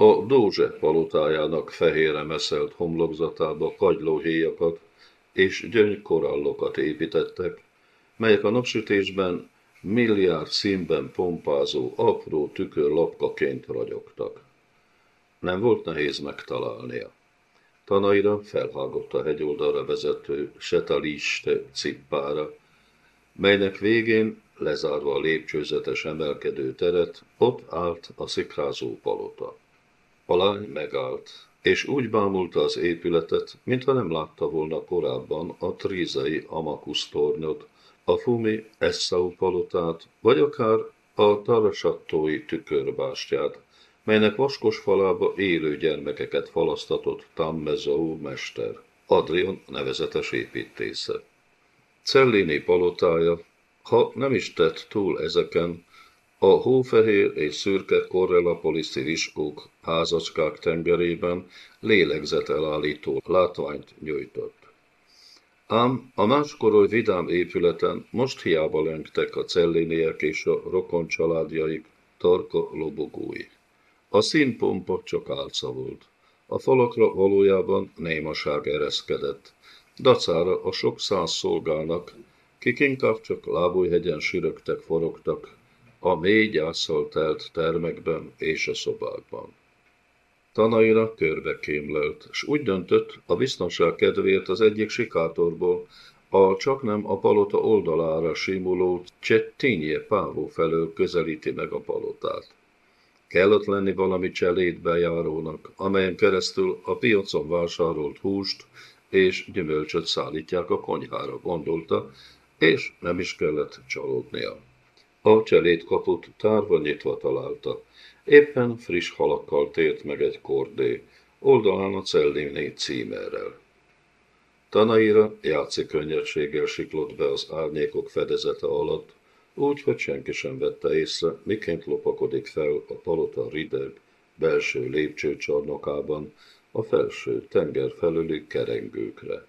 A Dózse palotájának fehére meszelt homlokzatába kagylóhéjakat és gyöngykorallokat építettek, melyek a napsütésben milliárd színben pompázó apró tükörlapkaként ragyogtak. Nem volt nehéz megtalálnia. Tanaira felhágott a hegyoldalra vezető setaliste cippára, melynek végén, lezárva a lépcsőzetes emelkedő teret, ott állt a szikrázó palota. A lány megállt, és úgy bámulta az épületet, mintha nem látta volna korábban a trízai Amakusz tornyot, a Fumi Essau palotát, vagy akár a Tarasattói tükörbástyát, melynek vaskos falába élő gyermekeket falasztatott Tammezau mester, Adrian nevezetes építésze. Cellini palotája, ha nem is tett túl ezeken, a hófehér és szürke korrelapoliszi viskók házacskák tengerében lélegzetelállító látványt nyújtott. Ám a máskoroly vidám épületen most hiába lengtek a celliniek és a rokon családjaik tarka lobogói. A színpompa csak álca volt. A falakra valójában némaság ereszkedett. Dacára a sok száz szolgának, kik inkább csak lábújhegyen sürögtek, forogtak, a mély telt termekben és a szobákban. Tanaira körbe kémlelt, s úgy döntött, a biztonság kedvéért az egyik sikátorból, a csak nem a palota oldalára simuló Csettinje Pávó felől közelíti meg a palotát. Kellett lenni valami cselédbejárónak, amelyen keresztül a piacon vásárolt húst és gyümölcsöt szállítják a konyhára, gondolta, és nem is kellett csalódnia. A cselédkaput tárva nyitva találta. Éppen friss halakkal tért meg egy kordé, oldalán a Celliné címerrel. Tanaira játszik könnyedséggel siklott be az árnyékok fedezete alatt, úgy, hogy senki sem vette észre, miként lopakodik fel a palota rideg, belső lépcsőcsarnokában, a felső tenger felüli kerengőkre.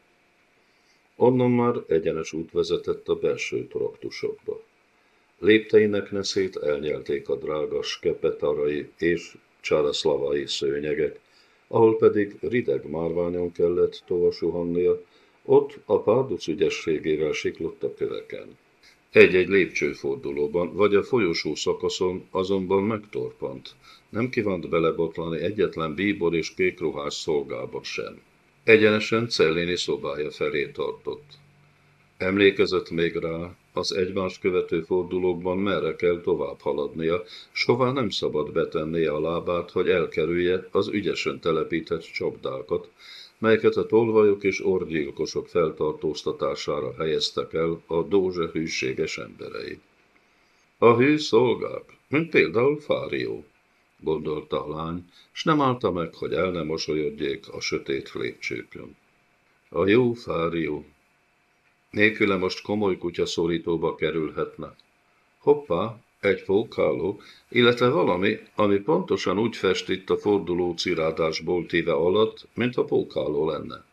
Onnan már egyenes út vezetett a belső traktusokba. Lépteinek neszét elnyelték a drága skepetarai és csaraszlavai szőnyegek, ahol pedig rideg márványon kellett tovasuhannia, ott a párduc ügyességével siklott a köveken. Egy-egy lépcsőfordulóban vagy a folyosó szakaszon azonban megtorpant. Nem kívánt belebotlani egyetlen bíbor és kékruhás szolgába sem. Egyenesen Celléni szobája felé tartott. Emlékezett még rá, az egymás követő fordulókban merre kell tovább haladnia, s hová nem szabad betennie a lábát, hogy elkerülje az ügyesen telepített csapdákat, melyeket a tolvajok és orgyilkosok feltartóztatására helyeztek el a dózse hűséges emberei. A hű szolgák, mint például Fárió, gondolta a lány, s nem állta meg, hogy el nem mosolyodjék a sötét lépcsőkön. A jó Fárió, nélküle most komoly kutyaszorítóba kerülhetne. Hoppá, egy fókáló, illetve valami, ami pontosan úgy fest itt a forduló cirádásból téve alatt, mint a pókáló lenne.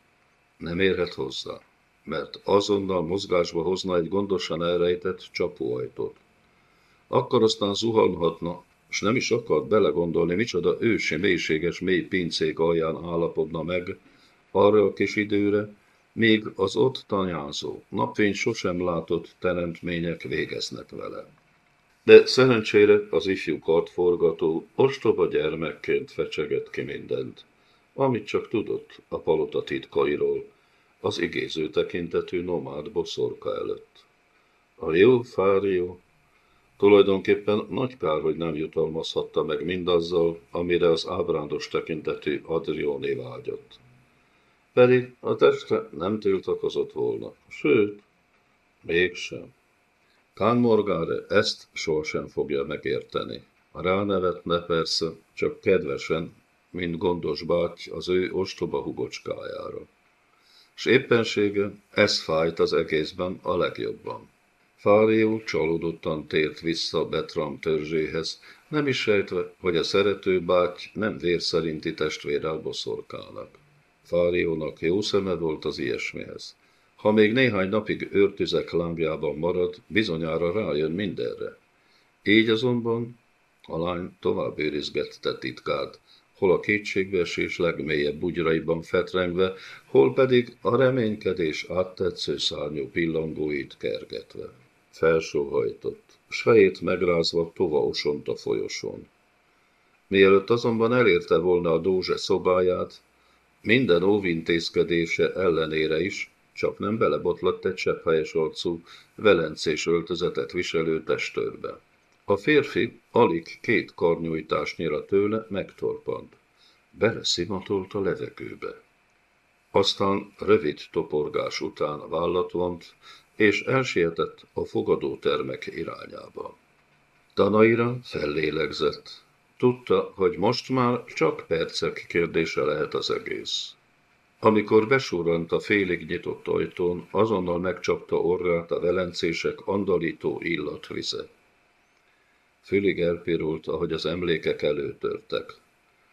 Nem érhet hozzá, mert azonnal mozgásba hozna egy gondosan elrejtett csapóajtót. Akkor aztán zuhanhatna, és nem is akart belegondolni, micsoda ősi, mélységes mély pincék alján állapodna meg arra a kis időre, míg az ott tanyázó, napfény sosem látott teremtmények végeznek vele. De szerencsére az ifjú kartforgató ostoba gyermekként fecsegett ki mindent, amit csak tudott a palota titkairól, az igéző tekintetű nomád boszorka előtt. A jó Fárió tulajdonképpen nagy kár, hogy nem jutalmazhatta meg mindazzal, amire az ábrándos tekintetű Adrióni vágyott. Pedig a testre nem tiltakozott volna, sőt, mégsem. Kán Morgáre ezt sohasem fogja megérteni. A ránevetne persze, csak kedvesen, mint gondos báty az ő ostoba hugocskájára. S éppensége ez fájt az egészben a legjobban. Fárió csalódottan tért vissza Betram törzséhez, nem is sejtve, hogy a szerető báty nem vér szerinti testvérrel boszorkálnak. Fáriónak jó szeme volt az ilyesmihez. Ha még néhány napig őrtüzek lámbjában marad, bizonyára rájön mindenre. Így azonban a lány tovább őrizgette titkát, hol a kétségbeesés legmélyebb bugyraiban fetrengve, hol pedig a reménykedés áttetsző szárnyú pillangóit kergetve. Felsóhajtott, s fejét megrázva tova osont a folyosón. Mielőtt azonban elérte volna a dózse szobáját, minden óvintézkedése ellenére is csak nem belebotlott egy sepphelyes arcú, velencés öltözetet viselő testőrbe. A férfi alig két karnyújtásnyira tőle megtorpant. Beleszimatolt a levegőbe. Aztán rövid toporgás után vállat vont, és elsietett a fogadótermek irányába. Tanaira fellélegzett. Tudta, hogy most már csak percek kérdése lehet az egész. Amikor besurrant a félig nyitott ajtón, azonnal megcsapta orrát a velencések andalító illatvize. Fülig elpirult, ahogy az emlékek előtörtek.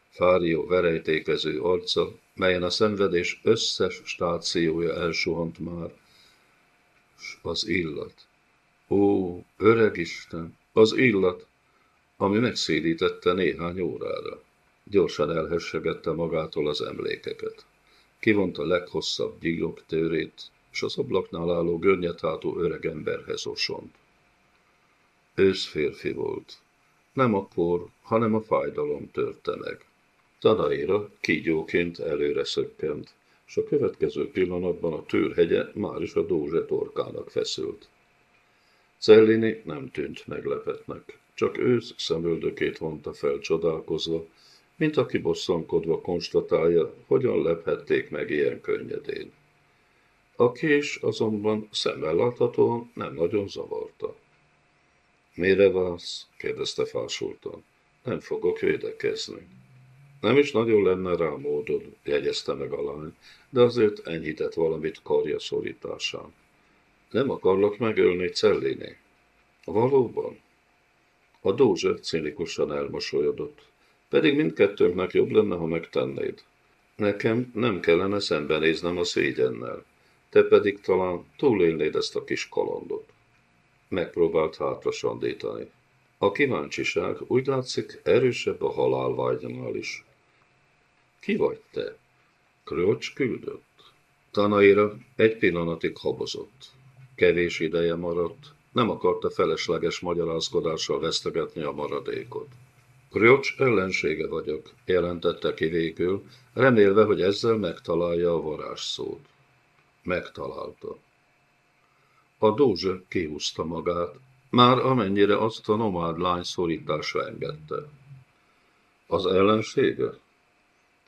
Fárió verejtékező arca, melyen a szenvedés összes stációja elsuhant már, s az illat. Ó, öreg Isten, az illat, ami megszédítette néhány órára. Gyorsan elhessegette magától az emlékeket. Kivonta leghosszabb gyílok tőrét, és az ablaknál álló görnyetátó öreg emberhez osont. Ősz férfi volt. Nem a kor, hanem a fájdalom törte meg. Tanaira kígyóként előre szökkent, és a következő pillanatban a tőrhegye már is a dózse torkának feszült. Cellini nem tűnt meglepetnek, csak ősz szemöldökét vonta fel csodálkozva, mint aki bosszankodva konstatálja, hogyan lephették meg ilyen könnyedén. A kés azonban szemmel láthatóan nem nagyon zavarta. Mire válsz? kérdezte fásultan. Nem fogok védekezni. Nem is nagyon lenne rá módod, jegyezte meg a lány, de azért enyhített valamit karja szorításán. Nem akarlak megölni Celliné. Valóban? A dózse cinikusan elmosolyodott. Pedig mindkettőnknek jobb lenne, ha megtennéd. Nekem nem kellene szembenéznem a szégyennel. Te pedig talán túlélnéd ezt a kis kalandot. Megpróbált hátra sandítani. A kíváncsiság úgy látszik erősebb a halálvágynál is. Ki vagy te? Krölcs küldött. Tanaira egy pillanatig habozott. Kevés ideje maradt, nem akarta felesleges magyarázkodással vesztegetni a maradékot. Kriocs ellensége vagyok, jelentette ki végül, remélve, hogy ezzel megtalálja a varázsszót. Megtalálta. A dózse kihúzta magát, már amennyire azt a nomád lány szorításra engedte. Az ellensége?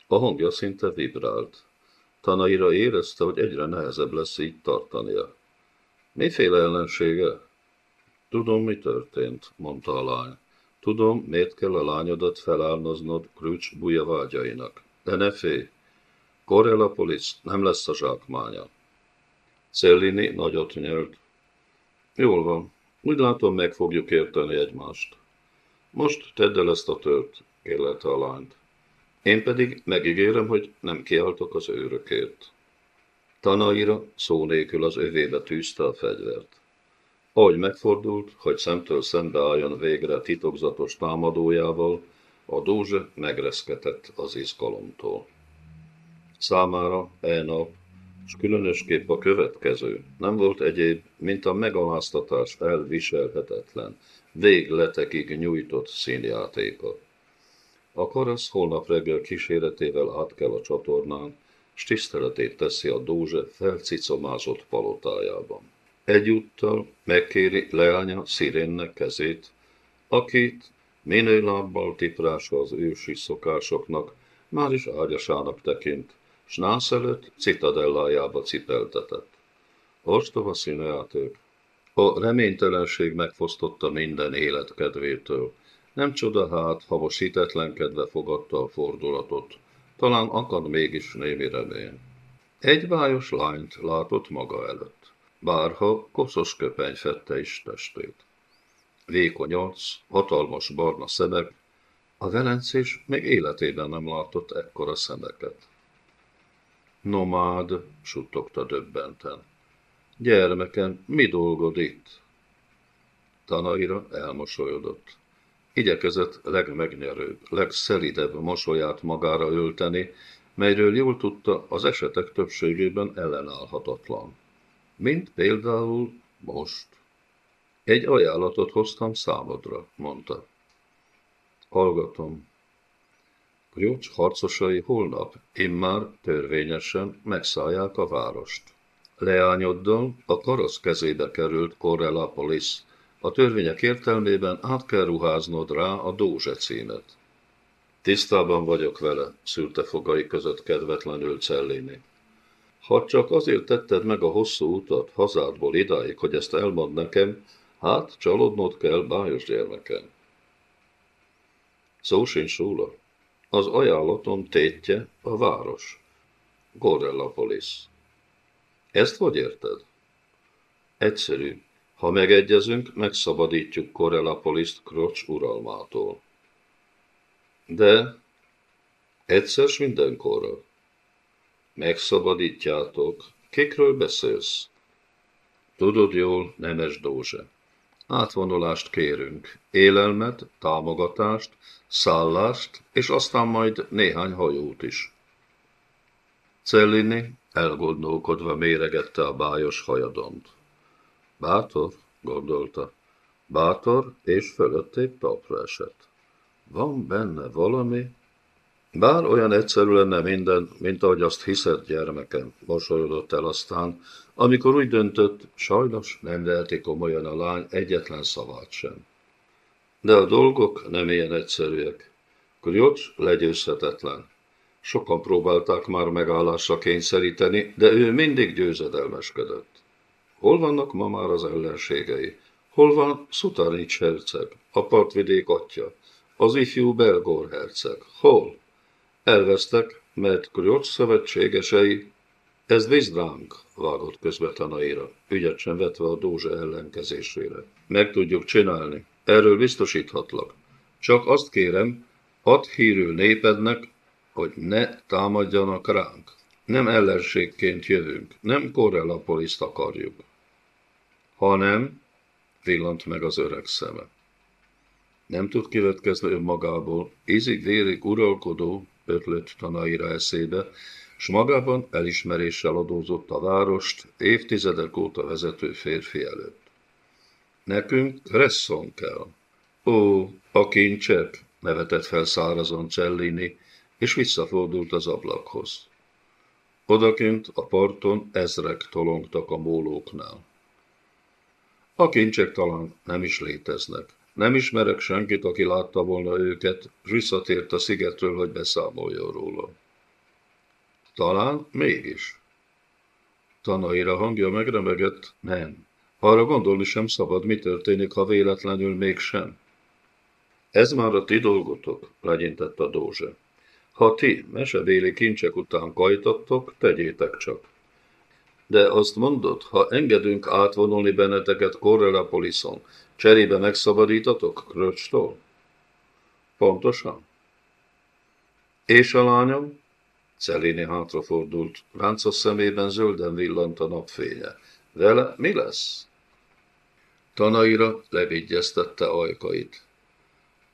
A hangja szinte vibrált. Tanaira érezte, hogy egyre nehezebb lesz így tartania. Miféle ellensége? Tudom, mi történt, mondta a lány. Tudom, miért kell a lányodat felálmoznod Krücs buja vágyainak. De ne félj, Corellopolis nem lesz a zsákmánya. Cellini nagyot nyelt. Jól van, úgy látom, meg fogjuk érteni egymást. Most tedd el ezt a tört, kérlelte a lányt. Én pedig megígérem, hogy nem kiáltok az őrökért. Tanaira szó nélkül az övébe tűzte a fegyvert. Ahogy megfordult, hogy szemtől szembe álljon végre titokzatos támadójával, a dózse megreszketett az izgalomtól. Számára e nap, és különösképp a következő, nem volt egyéb, mint a megaláztatás elviselhetetlen, végletekig nyújtott színjátéka. A karasz holnap reggel kíséretével át kell a csatornán, s tiszteletét teszi a dózse felcicomázott palotájában. Egyúttal megkéri leánya Szirénnek kezét, akit minőlábbal tiprása az ősi szokásoknak, már is ágyasának tekint, s nász előtt citadellájába cipeltetett. Ostoba színejáték. A reménytelenség megfosztotta minden életkedvétől. Nem csoda hát, ha most hitetlenkedve fogadta a fordulatot. Talán akad mégis némi remény. Egy bájos lányt látott maga előtt bárha koszos köpeny fette is testét. Vékony arc, hatalmas barna szemek, a velencés még életében nem látott ekkora szemeket. Nomád, suttogta döbbenten. Gyermekem, mi dolgod itt? Tanaira elmosolyodott. igyekezett legmegnyerőbb, legszelidebb mosolyát magára ölteni, melyről jól tudta, az esetek többségében ellenállhatatlan. Mint például most. Egy ajánlatot hoztam számodra, mondta. Hallgatom. Grjócs harcosai holnap immár törvényesen megszállják a várost. Leányoddal a karasz kezébe került Correllapolis. A törvények értelmében át kell ruháznod rá a Dózse címet. Tisztában vagyok vele, szűrte fogai között kedvetlenül Cellini. Ha csak azért tetted meg a hosszú utat hazádból idáig, hogy ezt elmond nekem, hát csalódnod kell, bájos gyermekem. Szó sincs róla. Az ajánlatom tétje a város. Gorellapolis. Ezt hogy érted? Egyszerű. Ha megegyezünk, megszabadítjuk Korellapoliszt Krocs uralmától. De egyszer mindenkorra. Megszabadítjátok. Kikről beszélsz? Tudod jól, Nemes Dózse. Átvonulást kérünk, élelmet, támogatást, szállást, és aztán majd néhány hajót is. Cellini elgondolkodva méregette a bájos hajadont. Bátor, gondolta, bátor, és fölöttébb talpra esett. Van benne valami, bár olyan egyszerű lenne minden, mint ahogy azt hiszed, gyermekem, mosolyodott el aztán, amikor úgy döntött, sajnos nem veheti komolyan a lány egyetlen szavát sem. De a dolgok nem ilyen egyszerűek. Kriocs legyőzhetetlen. Sokan próbálták már megállásra kényszeríteni, de ő mindig győzedelmeskedett. Hol vannak ma már az ellenségei? Hol van Szutanics herceg, a partvidék atya, az ifjú Belgor herceg? Hol? Elvesztek, mert Kriocs szövetségesei ez vízdránk, vágott közbe Tanaira, ügyet sem vetve a dózsa ellenkezésére. Meg tudjuk csinálni. Erről biztosíthatlak. Csak azt kérem, add hírül népednek, hogy ne támadjanak ránk. Nem ellenségként jövünk, nem Correllapoliszt akarjuk. Hanem, villant meg az öreg szeme. Nem tud kivetkezni önmagából, ízig-vérig uralkodó, ötlött Tanaira eszébe, s magában elismeréssel adózott a várost évtizedek óta vezető férfi előtt. Nekünk resszon kell. Ó, a kincsek, nevetett fel szárazon Cellini, és visszafordult az ablakhoz. Odakint a parton ezrek tolongtak a mólóknál. A kincsek talán nem is léteznek. Nem ismerek senkit, aki látta volna őket, és visszatért a szigetről, hogy beszámoljon róla. Talán mégis. Tanaira hangja megremegett, nem. Arra gondolni sem szabad, mi történik, ha véletlenül mégsem. Ez már a ti dolgotok, legyintett a dózse. Ha ti mesebéli kincsek után kajtattok, tegyétek csak. De azt mondod, ha engedünk átvonulni benneteket Correllapolison, cserébe megszabadítatok Kröcstól? Pontosan. És a lányom? Celéni hátrafordult, ráncos szemében zölden villant a napfénye. Vele mi lesz? Tanaira levigyeztette ajkait.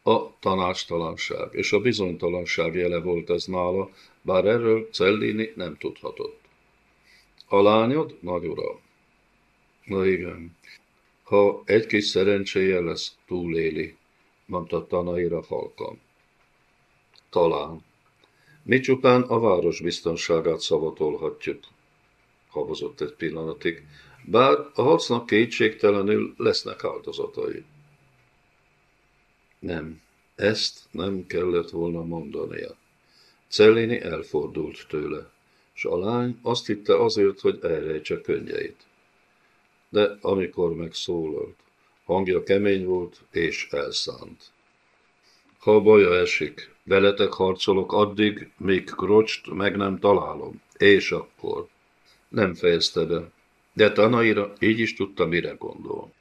A tanástalanság és a bizonytalanság jele volt ez nála, bár erről Cellini nem tudhatott. A lányod, nagy uram? Na igen, ha egy kis szerencséje lesz, túléli, mondta Tanaira halkan. Talán. Mi csupán a város biztonságát szavatolhatjuk, habozott egy pillanatig, bár a harcnak kétségtelenül lesznek áldozatai. Nem, ezt nem kellett volna mondania. Cellini elfordult tőle, s a lány azt hitte azért, hogy elrejtse könnyeit. De amikor megszólalt, hangja kemény volt és elszánt. Ha baja esik, veletek harcolok addig, míg Krocst meg nem találom. És akkor. Nem fejezte be. De Tanaira így is tudta, mire gondol.